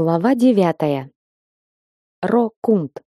Глава девятая. Ро-кунт.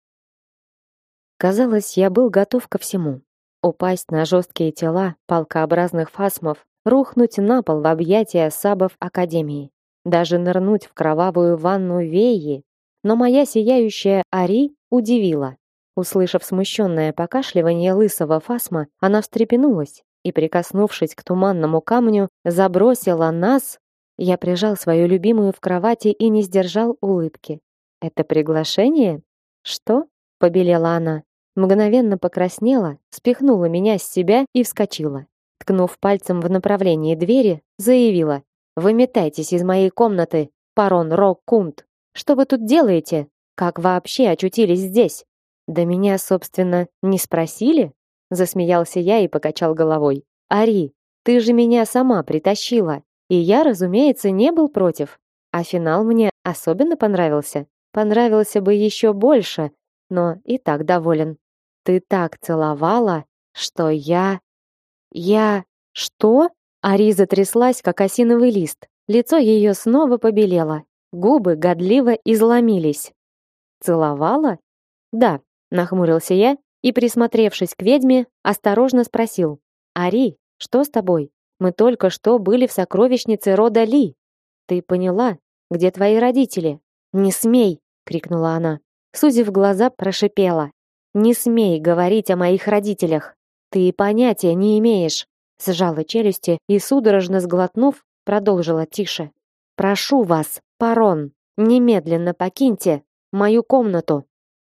Казалось, я был готов ко всему. Упасть на жесткие тела палкообразных фасмов, рухнуть на пол в объятия сабов Академии, даже нырнуть в кровавую ванну Веи. Но моя сияющая Ари удивила. Услышав смущенное покашливание лысого фасма, она встрепенулась и, прикоснувшись к туманному камню, забросила нас я прижал свою любимую в кровати и не сдержал улыбки. Это приглашение? Что? побелела она. Мгновенно покраснела, спихнула меня с себя и вскочила. Ткнув пальцем в направлении двери, заявила: "Выметайтесь из моей комнаты, парон Рок-Кунт. Что вы тут делаете? Как вообще очутились здесь?" Да меня, собственно, не спросили? засмеялся я и покачал головой. Ари, ты же меня сама притащила. И я, разумеется, не был против. А финал мне особенно понравился. Понравился бы еще больше, но и так доволен. Ты так целовала, что я... Я... Что? Ариза тряслась, как осиновый лист. Лицо ее снова побелело. Губы годливо изломились. Целовала? Да, нахмурился я и, присмотревшись к ведьме, осторожно спросил. Ари, что с тобой? Мы только что были в сокровищнице рода Ли. Ты поняла, где твои родители? Не смей, крикнула она. Сузив глаза, прошипела: "Не смей говорить о моих родителях. Ты понятия не имеешь". Сжала челюсти и судорожно сглотнув, продолжила тише: "Прошу вас, Парон, немедленно покиньте мою комнату".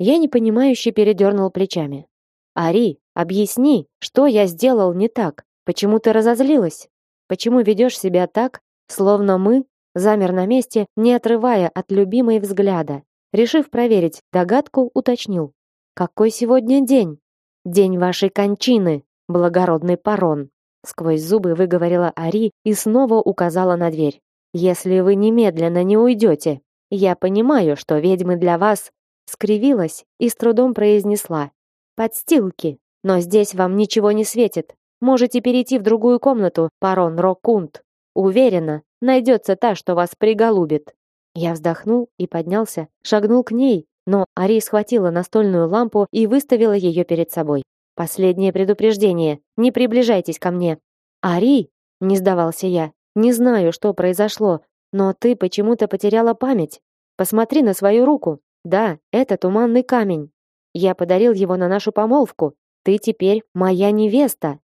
Я непонимающе передернул плечами. Ари, объясни, что я сделал не так? Почему ты разозлилась? Почему ведешь себя так, словно мы замер на месте, не отрывая от любимой взгляда? Решив проверить догадку, уточнил: "Какой сегодня день? День вашей кончины, благородный парон". Сквозь зубы выговорила Ари и снова указала на дверь. Если вы немедленно не уйдете, я понимаю, что ведьмы для вас скривилась и с трудом произнесла: "Подстилки, но здесь вам ничего не светит. Можете перейти в другую комнату, парон Рокунт. Уверена, найдется та, что вас приголубит. Я вздохнул и поднялся, шагнул к ней, но Ари схватила настольную лампу и выставила ее перед собой. Последнее предупреждение: не приближайтесь ко мне. Ари, не сдавался я. Не знаю, что произошло, но ты почему-то потеряла память. Посмотри на свою руку. Да, это туманный камень. Я подарил его на нашу помолвку. Ты теперь моя невеста.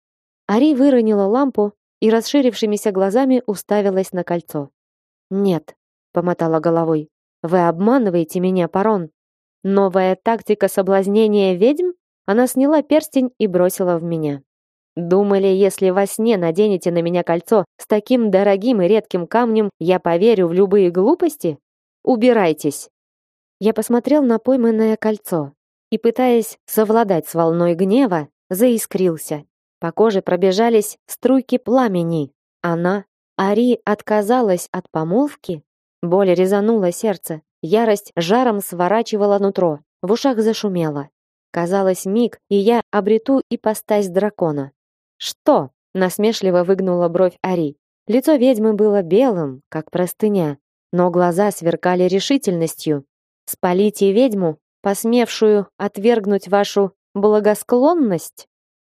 Ари выронила лампу и расширившимися глазами уставилась на кольцо. "Нет", помотала головой. "Вы обманываете меня, Парон. Новая тактика соблазнения ведьм?" Она сняла перстень и бросила в меня. Думали, если во сне наденете на меня кольцо с таким дорогим и редким камнем, я поверю в любые глупости? Убирайтесь. Я посмотрел на пойманное кольцо и, пытаясь совладать с волной гнева, заискрился. По коже пробежались струйки пламени. Она, Ари, отказалась от помолвки? Боль резанула сердце. Ярость жаром сворачивала нутро. В ушах зашумело. Казалось, миг, и я обрету ипостась дракона. Что? насмешливо выгнула бровь Ари. Лицо ведьмы было белым, как простыня, но глаза сверкали решительностью. Спалите ведьму, посмевшую отвергнуть вашу благосклонность?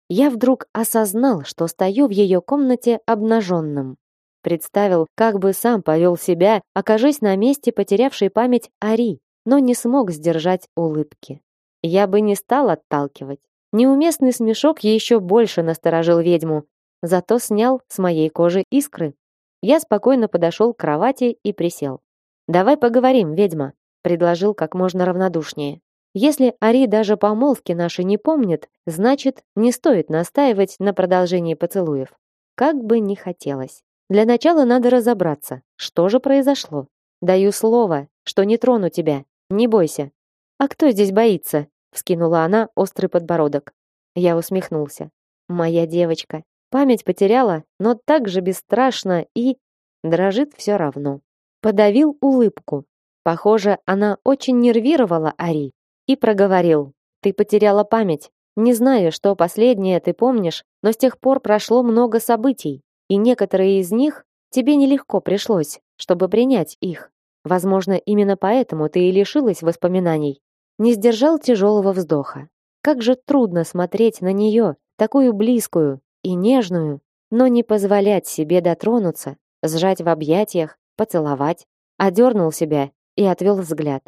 Я вдруг осознал, что стою в ее комнате обнаженным. Представил, как бы сам повел себя, окажись на месте потерявшей память Ари, но не смог сдержать улыбки. Я бы не стал отталкивать. Неуместный смешок еще больше насторожил ведьму, зато снял с моей кожи искры. Я спокойно подошел к кровати и присел. «Давай поговорим, ведьма», — предложил как можно равнодушнее. Если Ари даже помолвки наши не помнит, значит, не стоит настаивать на продолжении поцелуев. Как бы ни хотелось. Для начала надо разобраться, что же произошло. Даю слово, что не трону тебя. Не бойся. А кто здесь боится? вскинула она острый подбородок. Я усмехнулся. Моя девочка. Память потеряла, но так же бесстрашно и дрожит все равно. Подавил улыбку. Похоже, она очень нервировала Ари и проговорил: "Ты потеряла память. Не знаю, что последнее ты помнишь, но с тех пор прошло много событий, и некоторые из них тебе нелегко пришлось, чтобы принять их. Возможно, именно поэтому ты и лишилась воспоминаний. Не сдержал тяжелого вздоха. Как же трудно смотреть на нее, такую близкую и нежную, но не позволять себе дотронуться, сжать в объятиях, поцеловать. Одернул себя и отвел взгляд.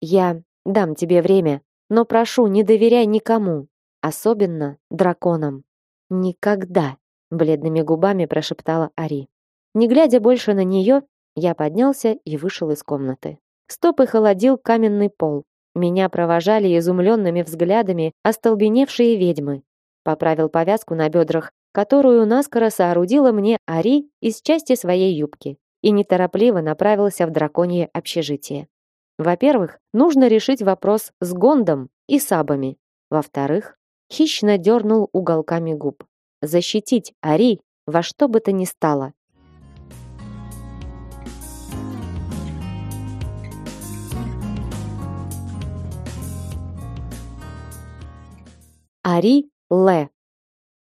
Я дам тебе время, но прошу, не доверяй никому, особенно драконам. Никогда, бледными губами прошептала Ари. Не глядя больше на нее, я поднялся и вышел из комнаты. Стопы холодил каменный пол. Меня провожали изумленными взглядами остолбеневшие ведьмы. Поправил повязку на бедрах, которую наскоро соорудила мне Ари из части своей юбки, и неторопливо направился в драконье общежитие. Во-первых, нужно решить вопрос с Гондом и Сабами. Во-вторых, хищно дернул уголками губ. Защитить Ари во что бы то ни стало. Ари Ле.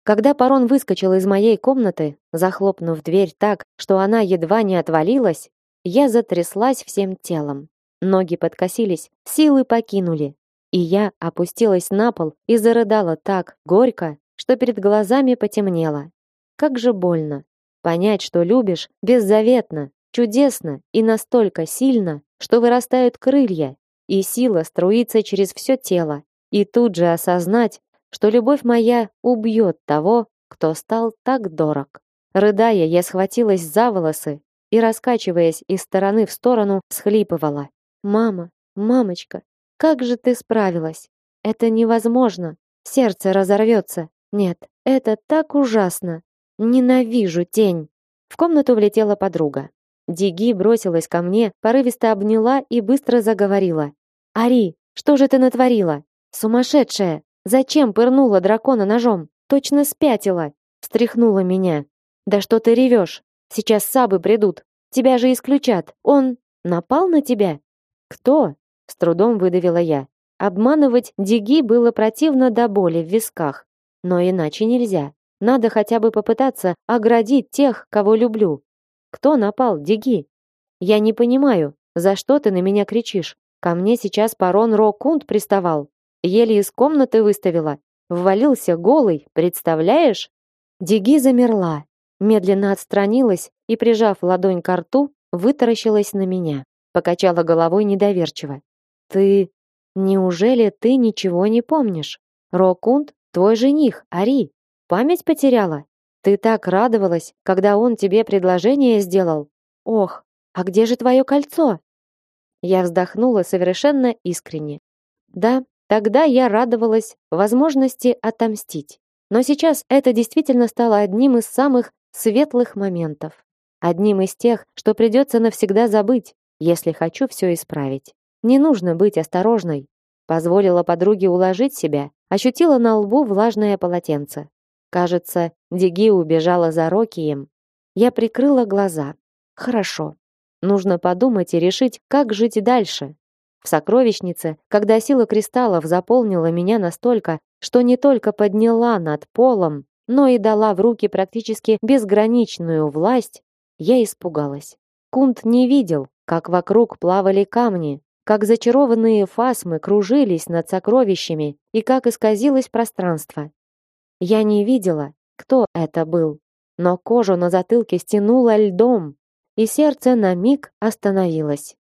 Когда Парон выскочил из моей комнаты, захлопнув дверь так, что она едва не отвалилась, я затряслась всем телом. Ноги подкосились, силы покинули, и я опустилась на пол и зарыдала так горько, что перед глазами потемнело. Как же больно понять, что любишь беззаветно, чудесно и настолько сильно, что вырастают крылья, и сила струится через все тело, и тут же осознать, что любовь моя убьет того, кто стал так дорог. Рыдая, я схватилась за волосы и, раскачиваясь из стороны в сторону, всхлипывала. «Мама, мамочка, как же ты справилась? Это невозможно. Сердце разорвется. Нет, это так ужасно. Ненавижу тень». В комнату влетела подруга. Диги бросилась ко мне, порывисто обняла и быстро заговорила. «Ари, что же ты натворила? Сумасшедшая! Зачем пырнула дракона ножом? Точно спятила. Стряхнула меня. Да что ты ревешь? Сейчас сабы придут. Тебя же исключат. Он напал на тебя? Кто? С трудом выдавила я. Обманывать Диги было противно до боли в висках. Но иначе нельзя. Надо хотя бы попытаться оградить тех, кого люблю. Кто напал, Диги? Я не понимаю, за что ты на меня кричишь? Ко мне сейчас парон Рокунд приставал. Еле из комнаты выставила. Ввалился голый, представляешь? Диги замерла, медленно отстранилась и, прижав ладонь к рту, вытаращилась на меня. Покачала головой недоверчиво. Ты... Неужели ты ничего не помнишь? Рокунд твой жених, Ари. Память потеряла? Ты так радовалась, когда он тебе предложение сделал. Ох, а где же твое кольцо? Я вздохнула совершенно искренне. Да, Тогда я радовалась возможности отомстить. Но сейчас это действительно стало одним из самых светлых моментов. Одним из тех, что придется навсегда забыть, если хочу все исправить. Не нужно быть осторожной. Позволила подруге уложить себя, ощутила на лбу влажное полотенце. Кажется, Диги убежала за Рокием. Я прикрыла глаза. Хорошо. Нужно подумать и решить, как жить дальше. В сокровищнице, когда сила кристаллов заполнила меня настолько, что не только подняла над полом, но и дала в руки практически безграничную власть, я испугалась. Кунт не видел, как вокруг плавали камни, как зачарованные фасмы кружились над сокровищами и как исказилось пространство. Я не видела, кто это был, но кожу на затылке стянуло льдом, и сердце на миг остановилось.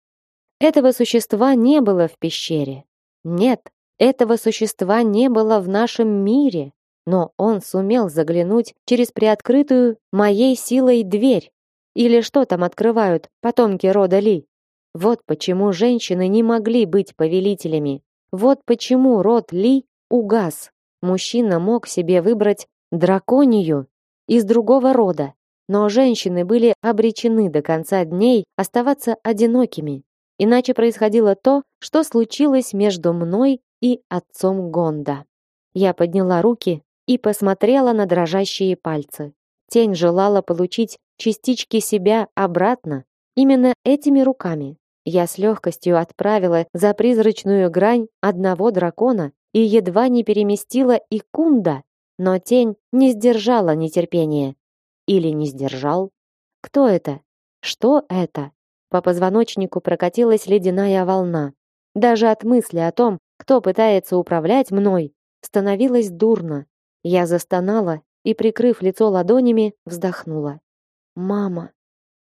Этого существа не было в пещере. Нет, этого существа не было в нашем мире, но он сумел заглянуть через приоткрытую моей силой дверь. Или что там открывают потомки рода Ли? Вот почему женщины не могли быть повелителями. Вот почему род Ли угас. Мужчина мог себе выбрать драконию из другого рода, но женщины были обречены до конца дней оставаться одинокими. Иначе происходило то, что случилось между мной и отцом Гонда. Я подняла руки и посмотрела на дрожащие пальцы. Тень желала получить частички себя обратно именно этими руками. Я с легкостью отправила за призрачную грань одного дракона и едва не переместила и кунда, но тень не сдержала нетерпения. Или не сдержал? Кто это? Что это? По позвоночнику прокатилась ледяная волна. Даже от мысли о том, кто пытается управлять мной, становилось дурно. Я застонала и, прикрыв лицо ладонями, вздохнула. Мама,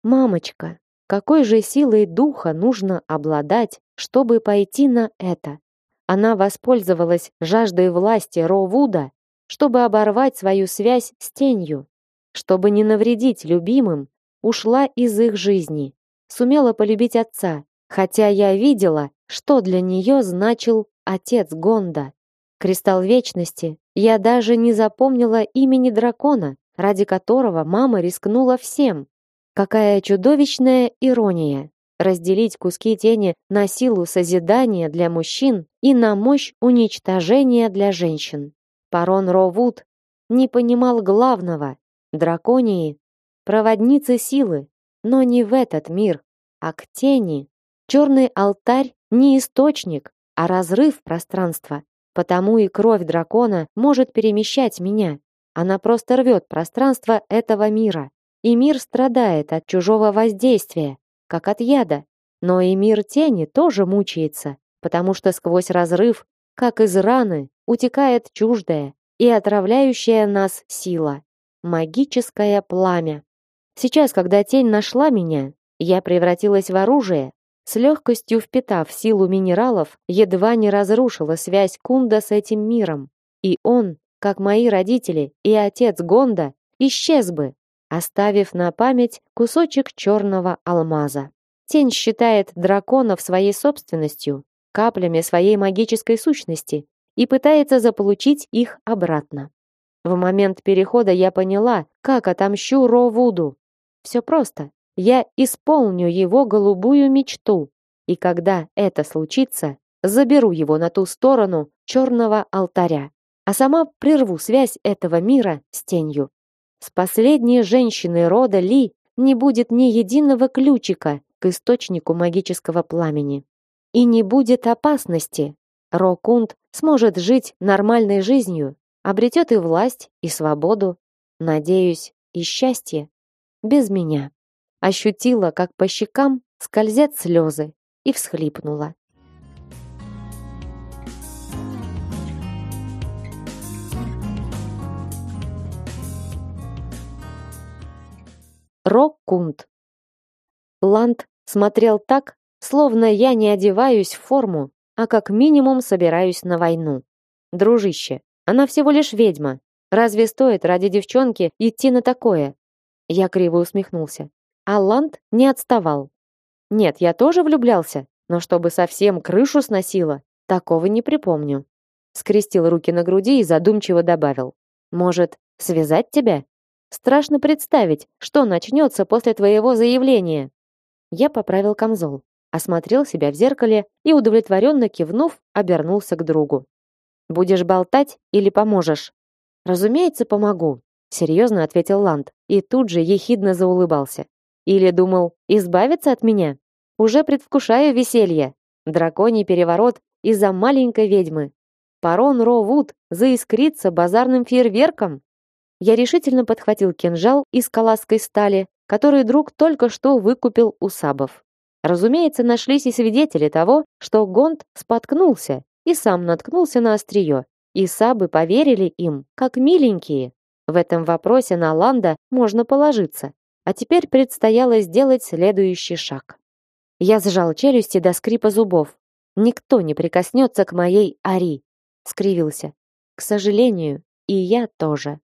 мамочка, какой же силой духа нужно обладать, чтобы пойти на это? Она воспользовалась жаждой власти Ровуда, чтобы оборвать свою связь с тенью, чтобы не навредить любимым, ушла из их жизни. Сумела полюбить отца, хотя я видела, что для нее значил отец Гонда. Кристалл вечности. Я даже не запомнила имени дракона, ради которого мама рискнула всем. Какая чудовищная ирония разделить куски тени на силу созидания для мужчин и на мощь уничтожения для женщин. Парон Ровуд не понимал главного. Драконии — проводницы силы, но не в этот мир, а к тени. Черный алтарь не источник, а разрыв пространства. Потому и кровь дракона может перемещать меня. Она просто рвет пространство этого мира. И мир страдает от чужого воздействия, как от яда. Но и мир тени тоже мучается, потому что сквозь разрыв, как из раны, утекает чуждая и отравляющая нас сила. Магическое пламя. Сейчас, когда тень нашла меня, я превратилась в оружие, с легкостью впитав силу минералов, едва не разрушила связь Кунда с этим миром. И он, как мои родители и отец Гонда, исчез бы, оставив на память кусочек черного алмаза. Тень считает драконов своей собственностью, каплями своей магической сущности и пытается заполучить их обратно. В момент перехода я поняла, как отомщу Ровуду. Все просто. Я исполню его голубую мечту, и когда это случится, заберу его на ту сторону черного алтаря, а сама прерву связь этого мира с тенью. С последней женщиной рода Ли не будет ни единого ключика к источнику магического пламени. И не будет опасности. Рокунд сможет жить нормальной жизнью, обретет и власть, и свободу, надеюсь, и счастье. Без меня ощутила, как по щекам скользят слезы, и всхлипнула. Роккунд. Ланд смотрел так, словно я не одеваюсь в форму, а как минимум собираюсь на войну. Дружище, она всего лишь ведьма. Разве стоит ради девчонки идти на такое? Я криво усмехнулся. А Ланд не отставал. Нет, я тоже влюблялся, но чтобы совсем крышу сносило, такого не припомню. Скрестил руки на груди и задумчиво добавил: "Может, связать тебя? Страшно представить, что начнется после твоего заявления". Я поправил камзол, осмотрел себя в зеркале и удовлетворенно кивнув, обернулся к другу. "Будешь болтать или поможешь?" "Разумеется, помогу", серьезно ответил Ланд и тут же ехидно заулыбался. Или думал избавиться от меня? Уже предвкушаю веселье. Драконий переворот из-за маленькой ведьмы. Парон Ровуд заискрится базарным фейерверком. Я решительно подхватил кинжал из каласской стали, который друг только что выкупил у сабов. Разумеется, нашлись и свидетели того, что Гонд споткнулся и сам наткнулся на острие. И сабы поверили им, как миленькие. В этом вопросе на Ланда можно положиться. А теперь предстояло сделать следующий шаг. Я сжал челюсти до скрипа зубов. Никто не прикоснется к моей Ари, скривился. К сожалению, и я тоже.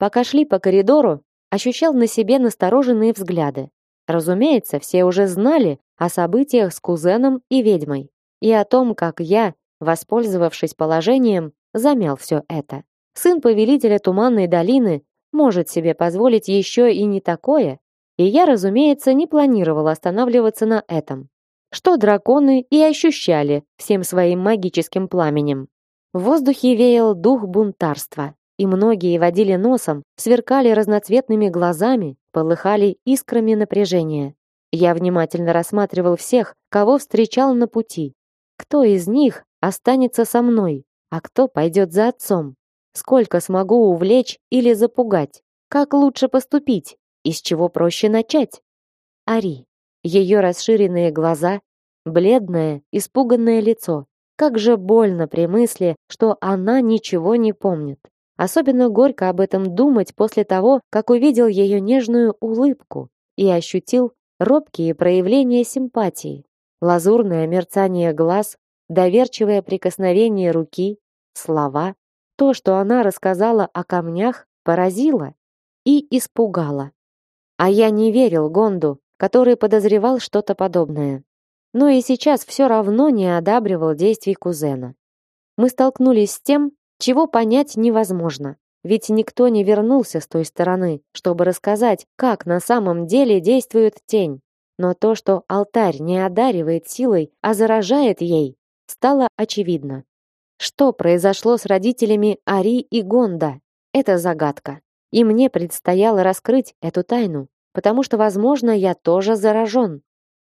Пока шли по коридору, ощущал на себе настороженные взгляды. Разумеется, все уже знали о событиях с кузеном и ведьмой и о том, как я, воспользовавшись положением, замял все это. Сын повелителя Туманной долины может себе позволить еще и не такое, и я, разумеется, не планировал останавливаться на этом. Что драконы и ощущали всем своим магическим пламенем. В воздухе веял дух бунтарства, и многие водили носом, сверкали разноцветными глазами, полыхали искрами напряжения. Я внимательно рассматривал всех, кого встречал на пути. Кто из них останется со мной, а кто пойдет за отцом? Сколько смогу увлечь или запугать? Как лучше поступить? И с чего проще начать? Ари. ее расширенные глаза, бледное, испуганное лицо. Как же больно при мысли, что она ничего не помнит. Особенно горько об этом думать после того, как увидел ее нежную улыбку и ощутил робкие проявления симпатии. Лазурное мерцание глаз, доверчивое прикосновение руки, слова. То, что она рассказала о камнях, поразило и испугало. А я не верил Гонду, который подозревал что-то подобное. Но и сейчас все равно не одабривал действий кузена. Мы столкнулись с тем, чего понять невозможно. Ведь никто не вернулся с той стороны, чтобы рассказать, как на самом деле действует тень. Но то, что алтарь не одаривает силой, а заражает ей, стало очевидно. Что произошло с родителями Ари и Гонда? Это загадка. И мне предстояло раскрыть эту тайну, потому что, возможно, я тоже заражен.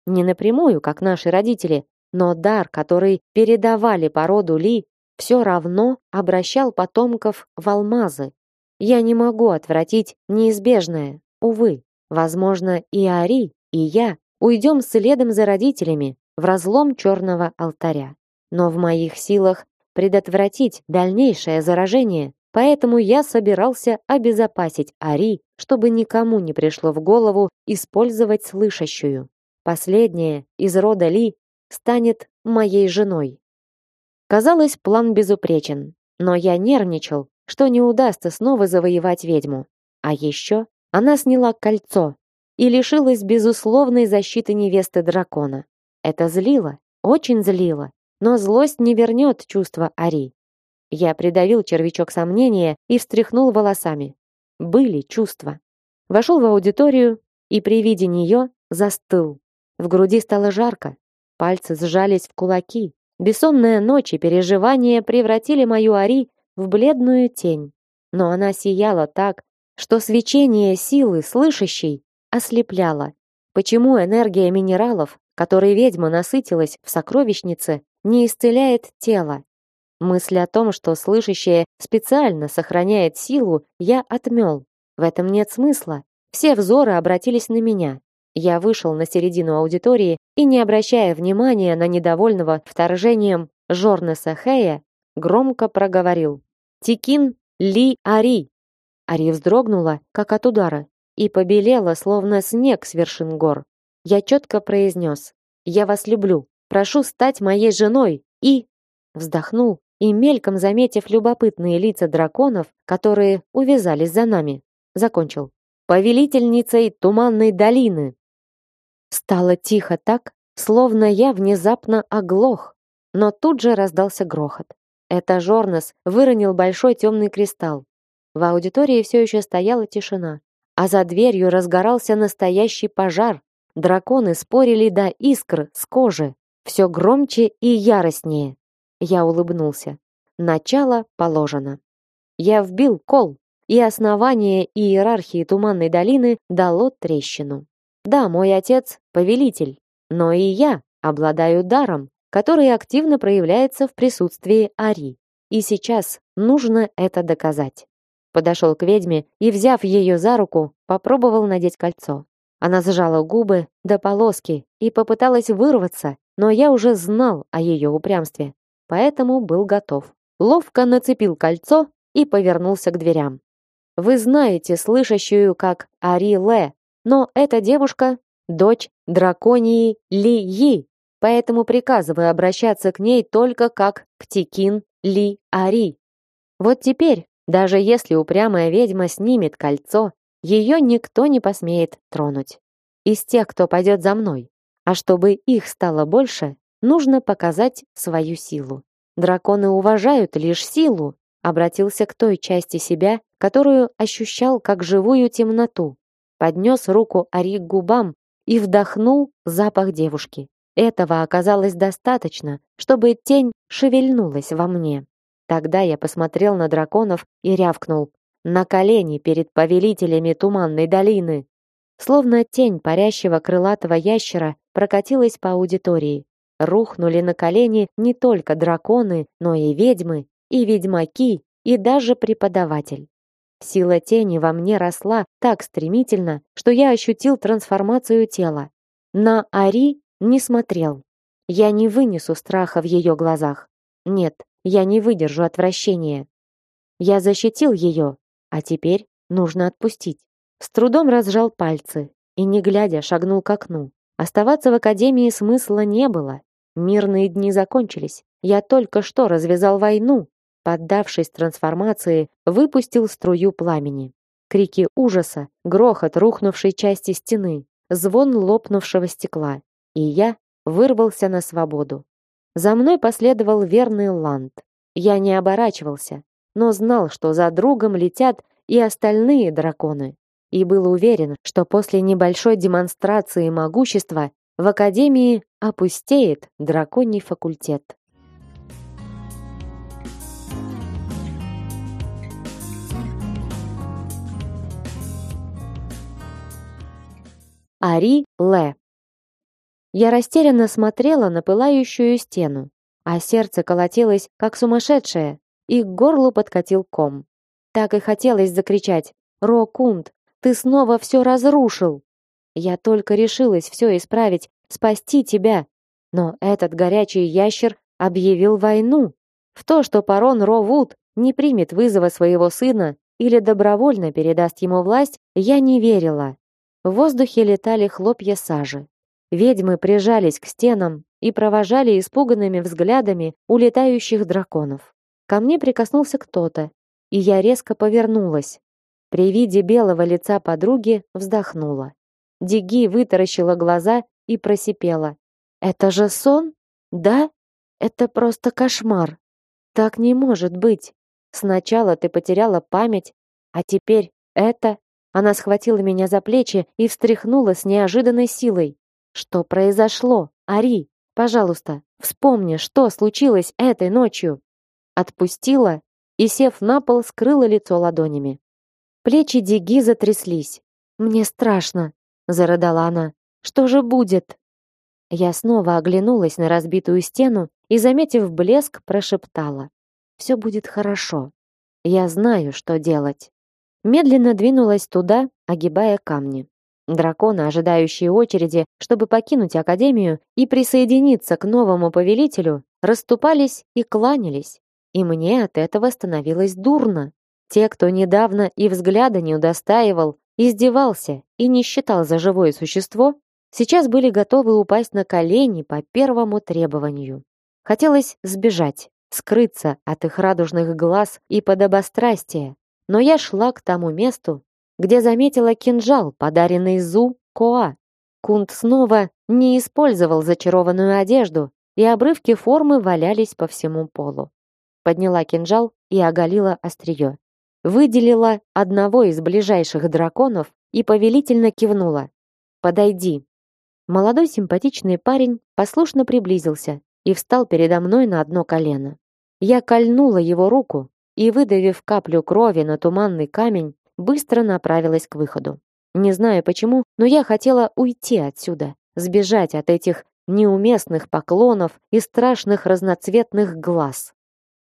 Не напрямую, как наши родители, но дар, который передавали по роду Ли, все равно обращал потомков в алмазы. Я не могу отвратить неизбежное, увы. Возможно, и Ари, и я уйдем следом за родителями в разлом черного алтаря. Но в моих силах предотвратить дальнейшее заражение, поэтому я собирался обезопасить Ари, чтобы никому не пришло в голову использовать слышащую. Последняя из рода Ли станет моей женой. Казалось, план безупречен, но я нервничал, что не удастся снова завоевать ведьму. А еще она сняла кольцо и лишилась безусловной защиты невесты дракона. Это злило, очень злило, но злость не вернет чувства Ари. Я придавил червячок сомнения и встряхнул волосами. Были чувства. Вошел в аудиторию и при виде нее застыл. В груди стало жарко, пальцы сжались в кулаки, Бессонная ночь и переживания превратили мою Ари в бледную тень. Но она сияла так, что свечение силы слышащей ослепляло. Почему энергия минералов, которой ведьма насытилась в сокровищнице, не исцеляет тело? Мысль о том, что слышащее специально сохраняет силу, я отмел. В этом нет смысла. Все взоры обратились на меня. Я вышел на середину аудитории и, не обращая внимания на недовольного вторжением Жорнеса Хэя, громко проговорил. «Тикин Ли Ари!» Ари вздрогнула, как от удара, и побелела, словно снег с вершин гор. Я четко произнес. «Я вас люблю. Прошу стать моей женой!» И... Вздохнул, и мельком заметив любопытные лица драконов, которые увязались за нами, закончил. «Повелительницей Туманной долины!» Стало тихо так, словно я внезапно оглох, но тут же раздался грохот. Это Жорнес выронил большой темный кристалл. В аудитории все еще стояла тишина, а за дверью разгорался настоящий пожар. Драконы спорили до искр с кожи, все громче и яростнее. Я улыбнулся. Начало положено. Я вбил кол, и основание иерархии Туманной долины дало трещину. Да, мой отец — повелитель, но и я обладаю даром, который активно проявляется в присутствии Ари. И сейчас нужно это доказать. Подошел к ведьме и, взяв ее за руку, попробовал надеть кольцо. Она сжала губы до полоски и попыталась вырваться, но я уже знал о ее упрямстве, поэтому был готов. Ловко нацепил кольцо и повернулся к дверям. Вы знаете слышащую как Ари Ле, но эта девушка — дочь драконии Ли Yi, поэтому приказываю обращаться к ней только как к Тикин Ли Ари. Вот теперь, даже если упрямая ведьма снимет кольцо, ее никто не посмеет тронуть. Из тех, кто пойдет за мной. А чтобы их стало больше, нужно показать свою силу. Драконы уважают лишь силу, обратился к той части себя, которую ощущал как живую темноту, поднес руку Ари к губам и вдохнул запах девушки. Этого оказалось достаточно, чтобы тень шевельнулась во мне. Тогда я посмотрел на драконов и рявкнул: "На колени перед повелителями туманной долины!" Словно тень парящего крылатого ящера прокатилась по аудитории. Рухнули на колени не только драконы, но и ведьмы, и ведьмаки, и даже преподаватель. Сила тени во мне росла так стремительно, что я ощутил трансформацию тела. на Ари не смотрел. Я не вынесу страха в ее глазах. Нет, я не выдержу отвращения. Я защитил ее, а теперь нужно отпустить. С трудом разжал пальцы и, не глядя, шагнул к окну. Оставаться в академии смысла не было. Мирные дни закончились. Я только что развязал войну, поддавшись трансформации, выпустил струю пламени. Крики ужаса, грохот рухнувшей части стены, звон лопнувшего стекла. И я вырвался на свободу. За мной последовал верный Ланд. Я не оборачивался, но знал, что за другом летят и остальные драконы. И был уверен, что после небольшой демонстрации могущества в Академии опустеет драконий факультет. Ари Ле. Я растерянно смотрела на пылающую стену, а сердце колотилось, как сумасшедшее, и к горлу подкатил ком. Так и хотелось закричать «Рокунд, ты снова все разрушил!» Я только решилась все исправить, спасти тебя, но этот горячий ящер объявил войну. В то, что Парон Ровуд не примет вызова своего сына или добровольно передаст ему власть, я не верила. В воздухе летали хлопья сажи. Ведьмы прижались к стенам и провожали испуганными взглядами улетающих драконов. Ко мне прикоснулся кто-то, и я резко повернулась. При виде белого лица подруги вздохнула. Диги вытаращила глаза и просипела: "Это же сон? Да? Это просто кошмар. Так не может быть. Сначала ты потеряла память, а теперь это она схватила меня за плечи и встряхнула с неожиданной силой. Что произошло? Ари, пожалуйста, вспомни, что случилось этой ночью. Отпустила и, сев на пол, скрыла лицо ладонями. Плечи Диги затряслись. Мне страшно, зарыдала она. Что же будет? Я снова оглянулась на разбитую стену и, заметив блеск, прошептала: «Все будет хорошо. Я знаю, что делать". Медленно двинулась туда, огибая камни. Драконы, ожидающие очереди, чтобы покинуть академию и присоединиться к новому повелителю, расступались и кланялись. И мне от этого становилось дурно. Те, кто недавно и взгляда не удостаивал, издевался и не считал за живое существо, сейчас были готовы упасть на колени по первому требованию. Хотелось сбежать, скрыться от их радужных глаз и подобострастия, но я шла к тому месту, где заметила кинжал, подаренный Зу Коа. Кунт снова не использовал зачарованную одежду, и обрывки формы валялись по всему полу. Подняла кинжал и оголила острие. Выделила одного из ближайших драконов и повелительно кивнула. «Подойди». Молодой симпатичный парень послушно приблизился и встал передо мной на одно колено. Я кольнула его руку, и, выдавив каплю крови на туманный камень, быстро направилась к выходу. Не знаю почему, но я хотела уйти отсюда, сбежать от этих неуместных поклонов и страшных разноцветных глаз.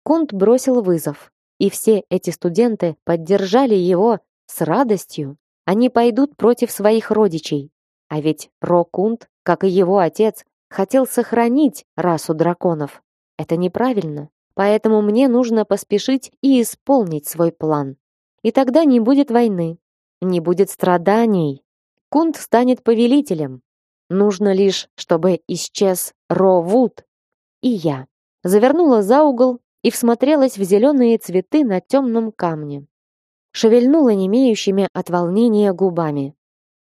Конт бросил вызов, и все эти студенты поддержали его с радостью. Они пойдут против своих родичей. А ведь Рокунд, как и его отец, хотел сохранить расу драконов. Это неправильно. Поэтому мне нужно поспешить и исполнить свой план. И тогда не будет войны, не будет страданий. Кунт станет повелителем. Нужно лишь, чтобы исчез Ровуд и я. Завернула за угол и всмотрелась в зеленые цветы на темном камне. Шевельнула немеющими от волнения губами.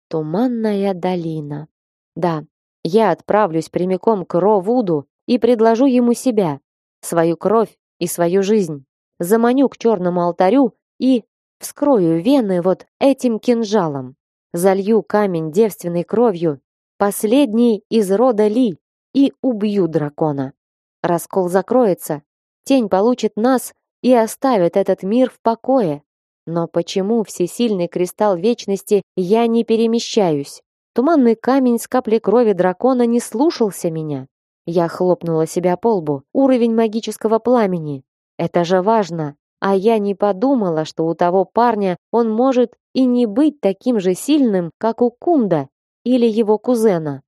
Туманная долина. Да, я отправлюсь прямиком к Ровуду и предложу ему себя, свою кровь и свою жизнь. Заманю к черному алтарю и вскрою вены вот этим кинжалом. Залью камень девственной кровью, последний из рода Ли, и убью дракона. Раскол закроется, тень получит нас и оставит этот мир в покое. Но почему всесильный кристалл вечности я не перемещаюсь? Туманный камень с каплей крови дракона не слушался меня. Я хлопнула себя по лбу. Уровень магического пламени. Это же важно. А я не подумала, что у того парня он может и не быть таким же сильным, как у Кунда или его кузена.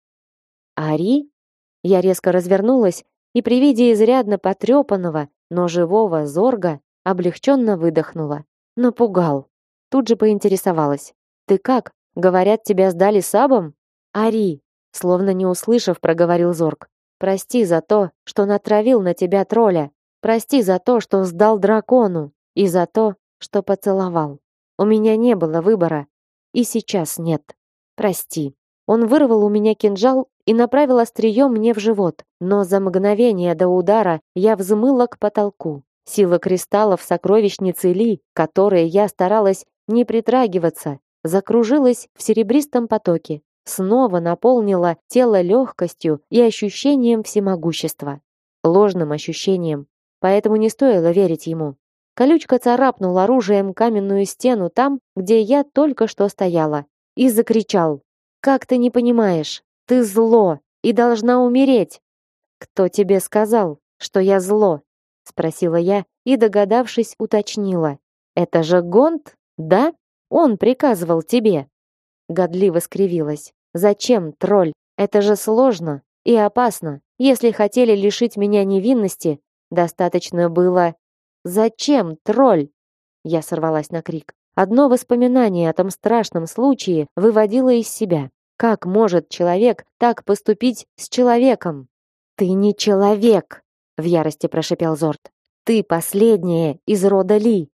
Ари? Я резко развернулась и при виде изрядно потрепанного, но живого зорга облегченно выдохнула. Напугал. Тут же поинтересовалась. «Ты как? Говорят, тебя сдали сабом?» «Ари!» Словно не услышав, проговорил Зорг. «Прости за то, что натравил на тебя тролля. Прости за то, что сдал дракону. И за то, что поцеловал. У меня не было выбора. И сейчас нет. Прости». Он вырвал у меня кинжал и направил острием мне в живот, но за мгновение до удара я взмыла к потолку. Сила кристаллов сокровищницы Ли, которые я старалась не притрагиваться, закружилась в серебристом потоке, снова наполнила тело легкостью и ощущением всемогущества. Ложным ощущением, поэтому не стоило верить ему. Колючка царапнул оружием каменную стену там, где я только что стояла, и закричал. «Как ты не понимаешь? Ты зло и должна умереть!» «Кто тебе сказал, что я зло?» спросила я и, догадавшись, уточнила. Это же Гонт, да? Он приказывал тебе. Годливо скривилась. Зачем, тролль? Это же сложно и опасно. Если хотели лишить меня невинности, достаточно было Зачем, тролль? Я сорвалась на крик. Одно воспоминание о том страшном случае выводило из себя. Как может человек так поступить с человеком? Ты не человек, в ярости прошипел Зорт. Ты последняя из рода Ли.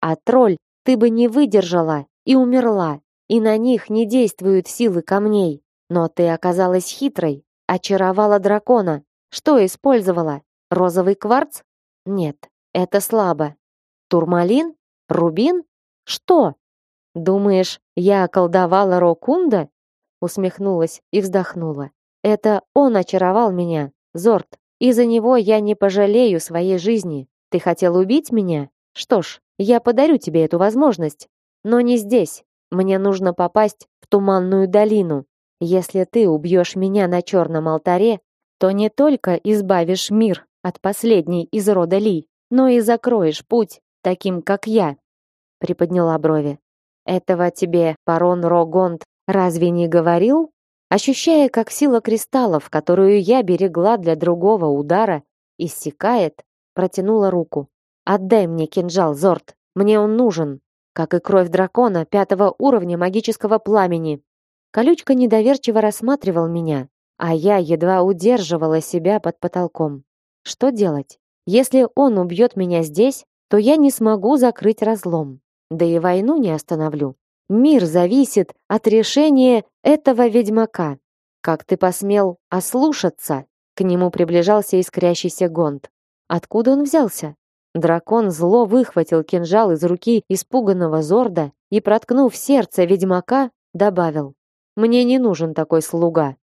А тролль, ты бы не выдержала и умерла. И на них не действуют силы камней. Но ты оказалась хитрой, очаровала дракона. Что использовала? Розовый кварц? Нет, это слабо. Турмалин? Рубин? Что? Думаешь, я околдовала Рокунда? Усмехнулась и вздохнула. Это он очаровал меня, Зорт. Из-за него я не пожалею своей жизни. Ты хотел убить меня? Что ж, я подарю тебе эту возможность, но не здесь. Мне нужно попасть в туманную долину. Если ты убьешь меня на черном алтаре, то не только избавишь мир от последней из рода Ли, но и закроешь путь таким, как я. Приподняла брови. Этого тебе Парон Рогонд разве не говорил? Ощущая, как сила кристаллов, которую я берегла для другого удара, иссякает, протянула руку. «Отдай мне кинжал, Зорт, мне он нужен, как и кровь дракона пятого уровня магического пламени». Колючка недоверчиво рассматривал меня, а я едва удерживала себя под потолком. Что делать? Если он убьет меня здесь, то я не смогу закрыть разлом. Да и войну не остановлю. Мир зависит от решения этого ведьмака. Как ты посмел ослушаться? К нему приближался искрящийся гонт. Откуда он взялся? Дракон зло выхватил кинжал из руки испуганного Зорда и, проткнув сердце ведьмака, добавил: "Мне не нужен такой слуга".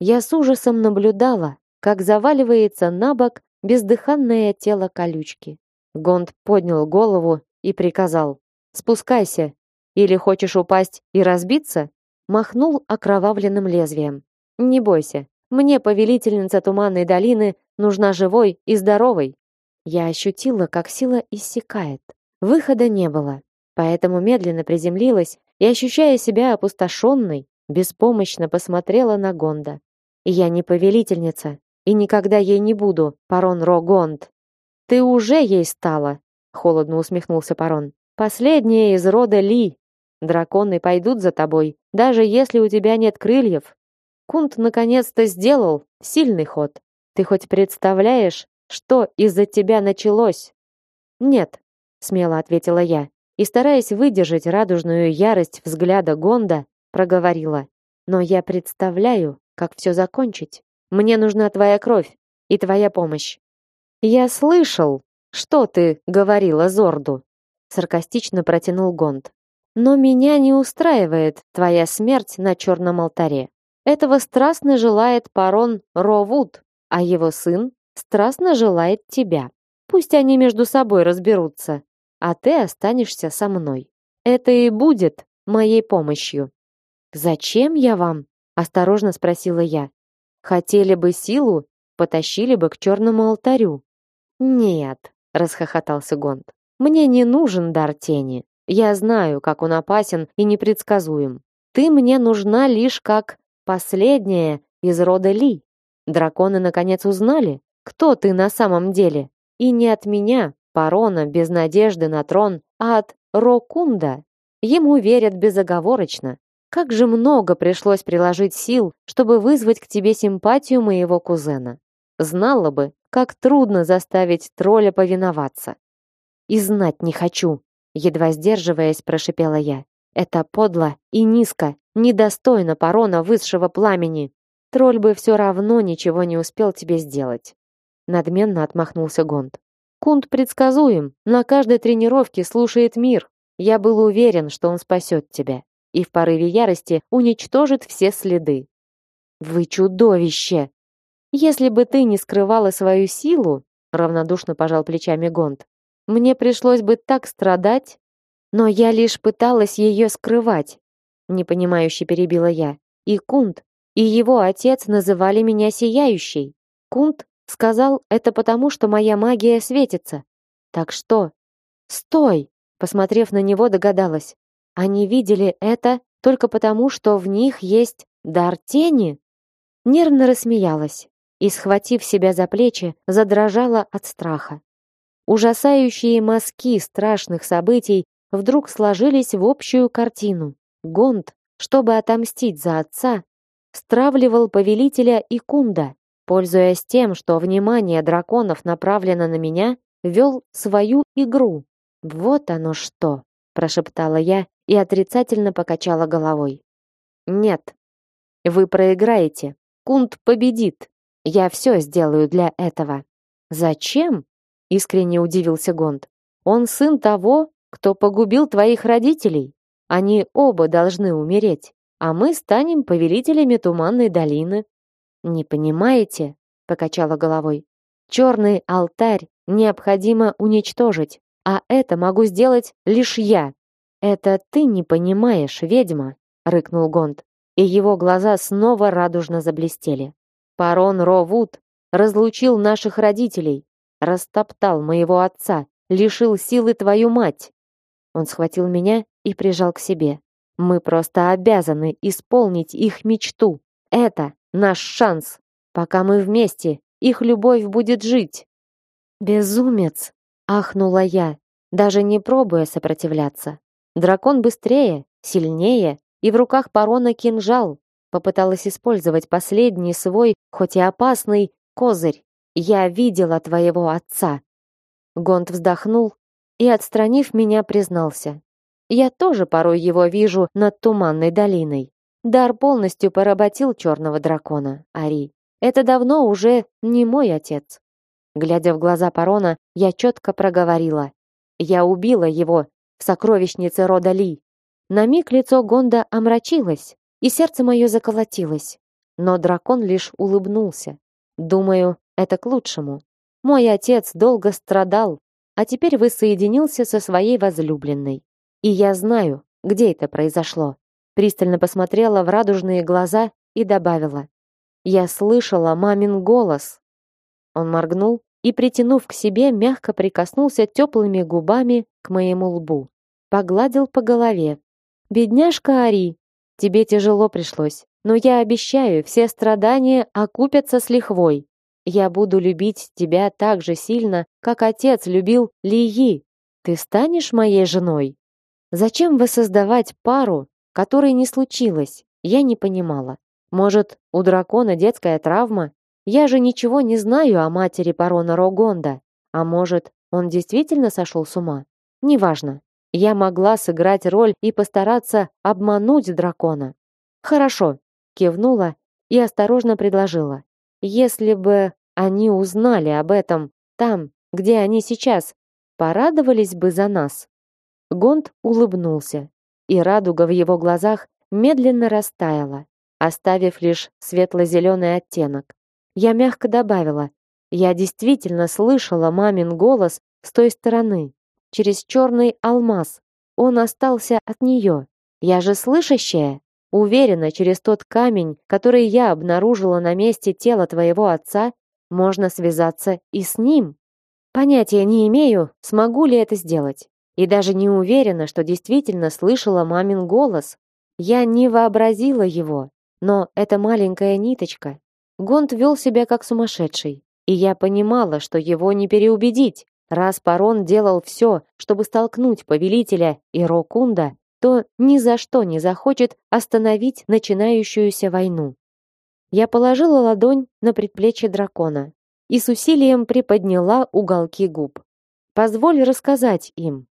Я с ужасом наблюдала, как заваливается на бок бездыханное тело колючки. Гонт поднял голову и приказал: "Спускайся или хочешь упасть и разбиться? Махнул окровавленным лезвием. Не бойся, мне повелительница туманной долины нужна живой и здоровой. Я ощутила, как сила иссякает. Выхода не было, поэтому медленно приземлилась и, ощущая себя опустошенной, беспомощно посмотрела на Гонда. Я не повелительница и никогда ей не буду, Парон Рогонд. Ты уже ей стала, холодно усмехнулся Парон. Последняя из рода Ли, Драконы пойдут за тобой, даже если у тебя нет крыльев. Кунт наконец-то сделал сильный ход. Ты хоть представляешь, что из-за тебя началось? Нет, смело ответила я, и стараясь выдержать радужную ярость взгляда Гонда, проговорила: "Но я представляю, как все закончить. Мне нужна твоя кровь и твоя помощь". Я слышал, что ты говорила Зорду, саркастично протянул Гонд. Но меня не устраивает твоя смерть на черном алтаре. Этого страстно желает парон Ровуд, а его сын страстно желает тебя. Пусть они между собой разберутся, а ты останешься со мной. Это и будет моей помощью. Зачем я вам? осторожно спросила я. Хотели бы силу, потащили бы к черному алтарю. Нет, расхохотался Гонд. Мне не нужен дар тени. Я знаю, как он опасен и непредсказуем. Ты мне нужна лишь как последняя из рода Ли. Драконы наконец узнали, кто ты на самом деле. И не от меня, Парона, без надежды на трон, а от Рокунда. Ему верят безоговорочно. Как же много пришлось приложить сил, чтобы вызвать к тебе симпатию моего кузена. Знала бы, как трудно заставить тролля повиноваться. И знать не хочу, едва сдерживаясь, прошипела я. Это подло и низко, недостойно парона высшего пламени. Тролль бы все равно ничего не успел тебе сделать. Надменно отмахнулся Гонд. Кунт предсказуем, на каждой тренировке слушает мир. Я был уверен, что он спасет тебя и в порыве ярости уничтожит все следы. Вы чудовище! Если бы ты не скрывала свою силу, равнодушно пожал плечами Гонд, мне пришлось бы так страдать, но я лишь пыталась ее скрывать, непонимающе перебила я. И Кунт, и его отец называли меня сияющей. Кунт сказал это потому, что моя магия светится. Так что? Стой, посмотрев на него, догадалась. Они видели это только потому, что в них есть дар тени. Нервно рассмеялась и, схватив себя за плечи, задрожала от страха. Ужасающие мазки страшных событий вдруг сложились в общую картину. Гонд, чтобы отомстить за отца, стравливал повелителя Икунда, пользуясь тем, что внимание драконов направлено на меня, вел свою игру. Вот оно что, прошептала я и отрицательно покачала головой. Нет. Вы проиграете. Кунт победит. Я все сделаю для этого. Зачем? искренне удивился Гонд. Он сын того, кто погубил твоих родителей. Они оба должны умереть, а мы станем повелителями Туманной долины. Не понимаете? покачала головой. Черный алтарь необходимо уничтожить, а это могу сделать лишь я. Это ты не понимаешь, ведьма, рыкнул Гонд, и его глаза снова радужно заблестели. Парон Ровуд разлучил наших родителей, растоптал моего отца, лишил силы твою мать. Он схватил меня и прижал к себе. Мы просто обязаны исполнить их мечту. Это наш шанс. Пока мы вместе, их любовь будет жить. Безумец, ахнула я, даже не пробуя сопротивляться. Дракон быстрее, сильнее, и в руках Парона кинжал. Попыталась использовать последний свой, хоть и опасный, козырь. Я видела твоего отца. Гонт вздохнул и, отстранив меня, признался: я тоже порой его вижу над туманной долиной. Дар полностью поработил черного дракона, Ари. Это давно уже не мой отец. Глядя в глаза Парона, я четко проговорила. Я убила его в сокровищнице рода Ли. На миг лицо Гонда омрачилось, и сердце мое заколотилось. Но дракон лишь улыбнулся. Думаю, это к лучшему. Мой отец долго страдал, а теперь воссоединился со своей возлюбленной. И я знаю, где это произошло. Пристально посмотрела в радужные глаза и добавила: "Я слышала мамин голос". Он моргнул и, притянув к себе, мягко прикоснулся теплыми губами к моему лбу, погладил по голове. Бедняжка Ари, тебе тяжело пришлось, но я обещаю, все страдания окупятся с лихвой. Я буду любить тебя так же сильно, как отец любил Лии. Ты станешь моей женой. Зачем воссоздавать пару, которой не случилось? Я не понимала. Может, у дракона детская травма? Я же ничего не знаю о матери Парона Рогонда. А может, он действительно сошел с ума? Неважно. Я могла сыграть роль и постараться обмануть дракона. Хорошо, кивнула и осторожно предложила. Если бы они узнали об этом там, где они сейчас, порадовались бы за нас. Гонд улыбнулся, и радуга в его глазах медленно растаяла, оставив лишь светло-зеленый оттенок. Я мягко добавила: "Я действительно слышала мамин голос с той стороны, через черный алмаз. Он остался от нее. Я же слышащая, уверена, через тот камень, который я обнаружила на месте тела твоего отца, можно связаться и с ним. Понятия не имею, смогу ли это сделать и даже не уверена, что действительно слышала мамин голос. Я не вообразила его. Но эта маленькая ниточка... Гонт вел себя как сумасшедший, и я понимала, что его не переубедить. Раз Парон делал все, чтобы столкнуть повелителя и Рокунда, то ни за что не захочет остановить начинающуюся войну. Я положила ладонь на предплечье дракона и с усилием приподняла уголки губ. Позволь рассказать им.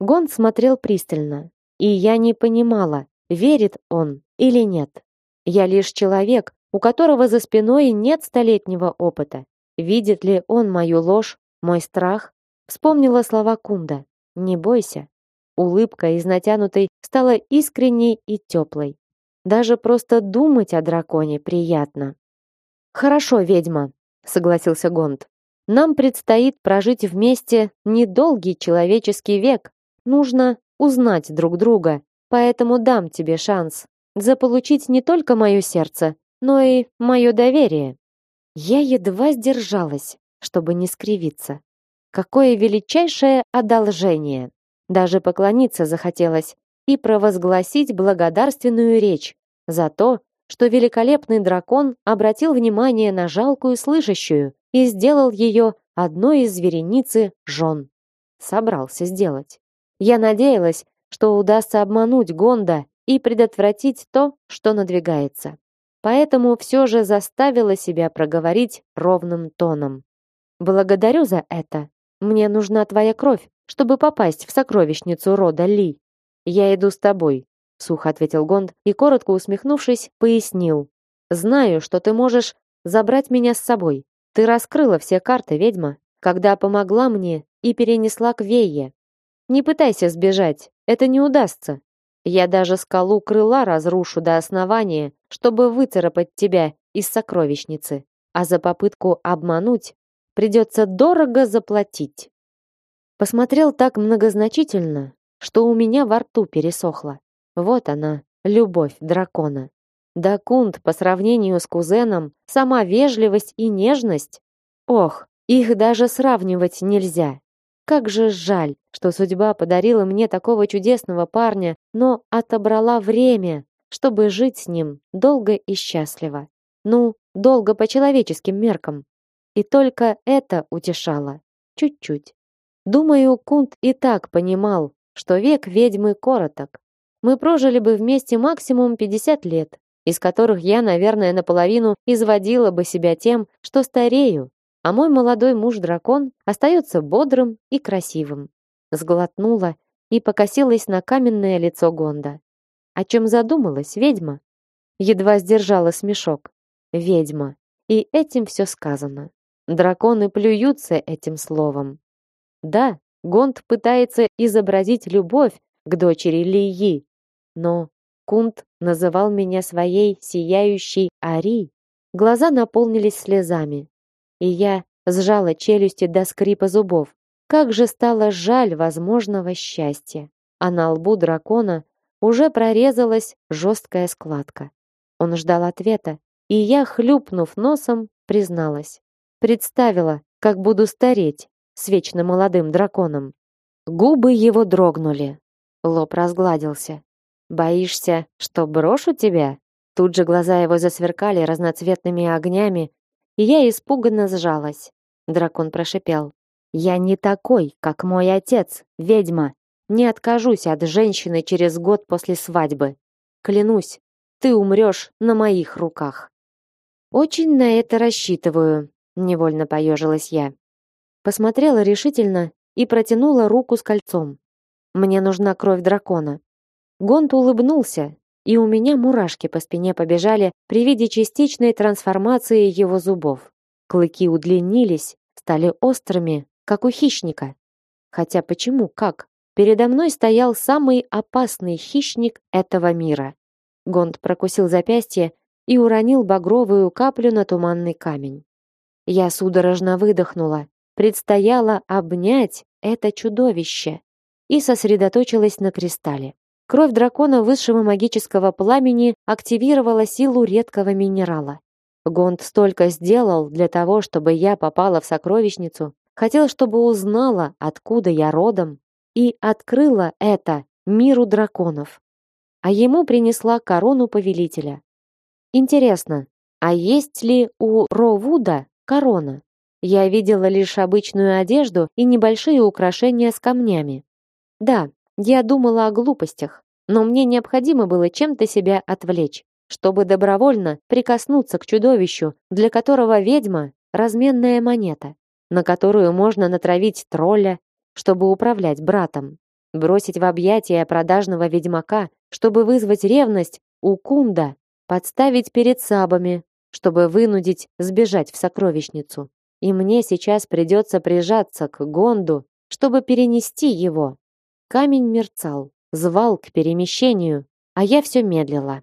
Гон смотрел пристально, и я не понимала, верит он или нет. Я лишь человек, у которого за спиной нет столетнего опыта. Видит ли он мою ложь, мой страх? Вспомнила слова Кунда. Не бойся. Улыбка из натянутой стала искренней и теплой. Даже просто думать о драконе приятно. Хорошо, ведьма, согласился Гонд. Нам предстоит прожить вместе недолгий человеческий век. Нужно узнать друг друга, поэтому дам тебе шанс заполучить не только мое сердце, но и мое доверие. Я едва сдержалась, чтобы не скривиться. Какое величайшее одолжение! Даже поклониться захотелось и провозгласить благодарственную речь за то, что великолепный дракон обратил внимание на жалкую слышащую и сделал ее одной из вереницы жен. Собрался сделать. Я надеялась, что удастся обмануть Гонда и предотвратить то, что надвигается. Поэтому все же заставила себя проговорить ровным тоном. «Благодарю за это. Мне нужна твоя кровь, чтобы попасть в сокровищницу рода Ли. Я иду с тобой, сухо ответил Гонд и коротко усмехнувшись, пояснил: "Знаю, что ты можешь забрать меня с собой. Ты раскрыла все карты, ведьма, когда помогла мне и перенесла к Вее. Не пытайся сбежать, это не удастся. Я даже скалу крыла разрушу до основания, чтобы выцарапать тебя из сокровищницы. А за попытку обмануть придется дорого заплатить. Посмотрел так многозначительно, что у меня во рту пересохло. Вот она, любовь дракона. Да Кунт по сравнению с кузеном сама вежливость и нежность. Ох, их даже сравнивать нельзя. Как же жаль, что судьба подарила мне такого чудесного парня, но отобрала время, чтобы жить с ним долго и счастливо. Ну, долго по человеческим меркам. И только это утешало. Чуть-чуть. Думаю, Кунт и так понимал, что век ведьмы короток. Мы прожили бы вместе максимум 50 лет, из которых я, наверное, наполовину изводила бы себя тем, что старею, а мой молодой муж-дракон остается бодрым и красивым. Сглотнула и покосилась на каменное лицо Гонда. О чем задумалась ведьма? Едва сдержала смешок. Ведьма. И этим все сказано. Драконы плюются этим словом. Да, Гонд пытается изобразить любовь к дочери Лии, но Кунт называл меня своей сияющей Ари. Глаза наполнились слезами, и я сжала челюсти до скрипа зубов. Как же стало жаль возможного счастья. А на лбу дракона уже прорезалась жесткая складка. Он ждал ответа, и я, хлюпнув носом, призналась. Представила, как буду стареть с вечно молодым драконом. Губы его дрогнули. Лоб разгладился. Боишься, что брошу тебя? Тут же глаза его засверкали разноцветными огнями, и я испуганно сжалась. Дракон прошипел: "Я не такой, как мой отец, ведьма. Не откажусь от женщины через год после свадьбы. Клянусь, ты умрешь на моих руках". Очень на это рассчитываю, невольно поежилась я. Посмотрела решительно и протянула руку с кольцом. Мне нужна кровь дракона. Гонт улыбнулся, и у меня мурашки по спине побежали при виде частичной трансформации его зубов. Клыки удлинились, стали острыми, как у хищника. Хотя почему, как? Передо мной стоял самый опасный хищник этого мира. Гонт прокусил запястье и уронил багровую каплю на туманный камень. Я судорожно выдохнула. Предстояло обнять это чудовище и сосредоточилась на кристалле. Кровь дракона высшего магического пламени активировала силу редкого минерала. Гонд столько сделал для того, чтобы я попала в сокровищницу, хотел, чтобы узнала, откуда я родом, и открыла это миру драконов. А ему принесла корону повелителя. Интересно, а есть ли у Ровуда корона? Я видела лишь обычную одежду и небольшие украшения с камнями. Да, я думала о глупостях, но мне необходимо было чем-то себя отвлечь, чтобы добровольно прикоснуться к чудовищу, для которого ведьма разменная монета, на которую можно натравить тролля, чтобы управлять братом, бросить в объятия продажного ведьмака, чтобы вызвать ревность у Кунда, подставить перед сабами, чтобы вынудить сбежать в сокровищницу. И мне сейчас придется прижаться к Гонду, чтобы перенести его. Камень мерцал, звал к перемещению, а я все медлила.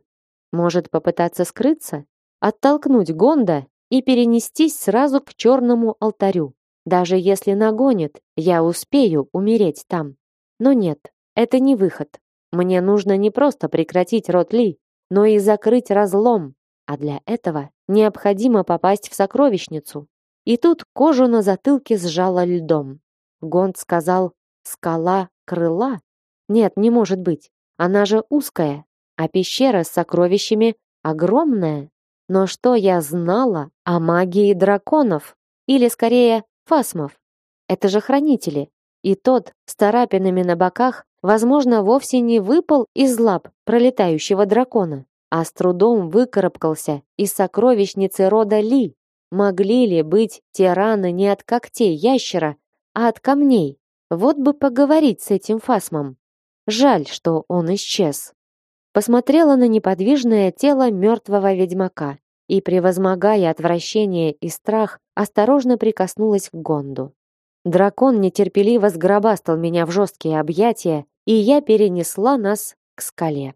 Может попытаться скрыться, оттолкнуть Гонда и перенестись сразу к черному алтарю. Даже если нагонит, я успею умереть там. Но нет, это не выход. Мне нужно не просто прекратить род Ли, но и закрыть разлом, а для этого необходимо попасть в сокровищницу. И тут кожу на затылке сжало льдом. Гонд сказал «скала крыла». Нет, не может быть. Она же узкая, а пещера с сокровищами огромная. Но что я знала о магии драконов? Или скорее фасмов? Это же хранители. И тот с тарапинами на боках, возможно, вовсе не выпал из лап пролетающего дракона а с трудом выкарабкался из сокровищницы рода Ли. Могли ли быть те раны не от когтей ящера, а от камней? Вот бы поговорить с этим фасмом. Жаль, что он исчез. Посмотрела на неподвижное тело мертвого ведьмака и, превозмогая отвращение и страх, осторожно прикоснулась к Гонду. Дракон нетерпеливо сгробастал меня в жесткие объятия, и я перенесла нас к скале.